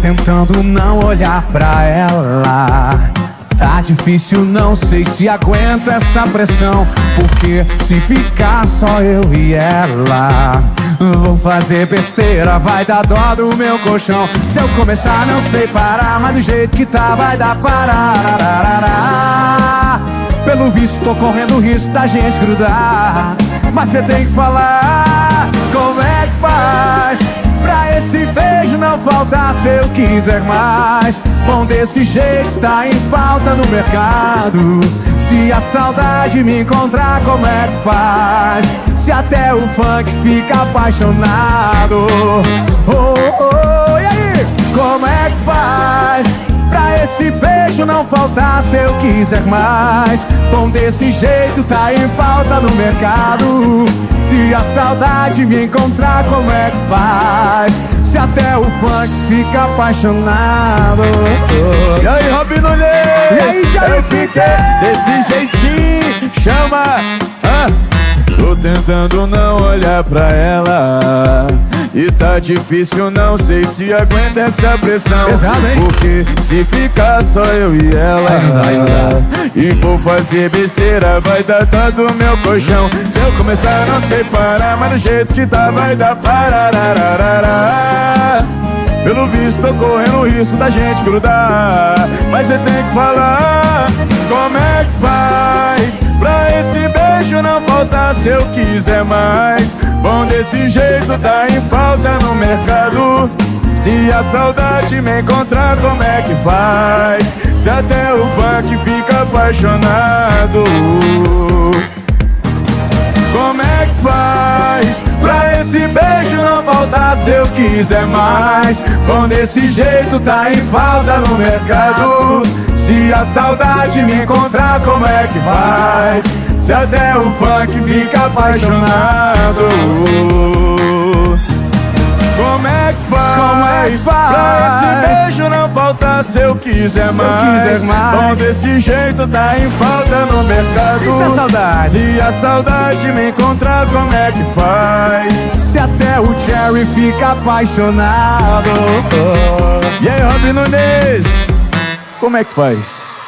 tentando não olhar pra ela. Tá difícil, não sei se aguento essa pressão Porque se ficar só eu e ela Vou fazer besteira, vai dar dó do meu colchão. Se eu começar não sei parar, mas do jeito que tá vai dar parar Pelo visto tô correndo risco da gente grudar Mas você tem que falar se eu quiser mais Bom, desse jeito tá em falta no mercado Se a saudade me encontrar, como é que faz? Se até o funk fica apaixonado oh, oh, oh, E aí, como é que faz? Pra esse beijo não faltar se eu quiser mais Bom, desse jeito tá em falta no mercado Se a saudade me encontrar, como é que faz? Se até o funk fica apaixonado E aí, Robin Nunes? E aí, Thiago Speaker? Desse jeitinho, chama ah. Tô tentando não olhar pra ela e tá difícil, não sei se aguenta essa pressão. Pesado, hein? Porque se ficar só eu e ela Ai, não dá, não dá. E vou fazer besteira, vai dar dó do meu colchão. Se eu começar não sei parar, mas do jeito que tá vai dar pararararará Pelo visto tô correndo o risco da gente grudar. Mas você tem que falar como é que faz? Pra esse beijo não faltar se eu quiser mais Bom, desse jeito tá em falta no mercado Se a saudade me encontrar, como é que faz? Se até o funk fica apaixonado Como é que faz? Pra esse beijo não faltar se eu quiser mais Bom, desse jeito tá em falta no mercado Se a saudade me encontrar, como é que faz? Se até o funk fica apaixonado Como é que faz? Como é que faz? Pra esse beijo não faltar se eu quiser, Se eu mais. quiser mais. Bom, desse jeito tá em falta no mercado se a saudade? Se a saudade me encontrar, como é que faz? Se até o Cherry fica apaixonado E aí, Robin Nunes? Como é que faz?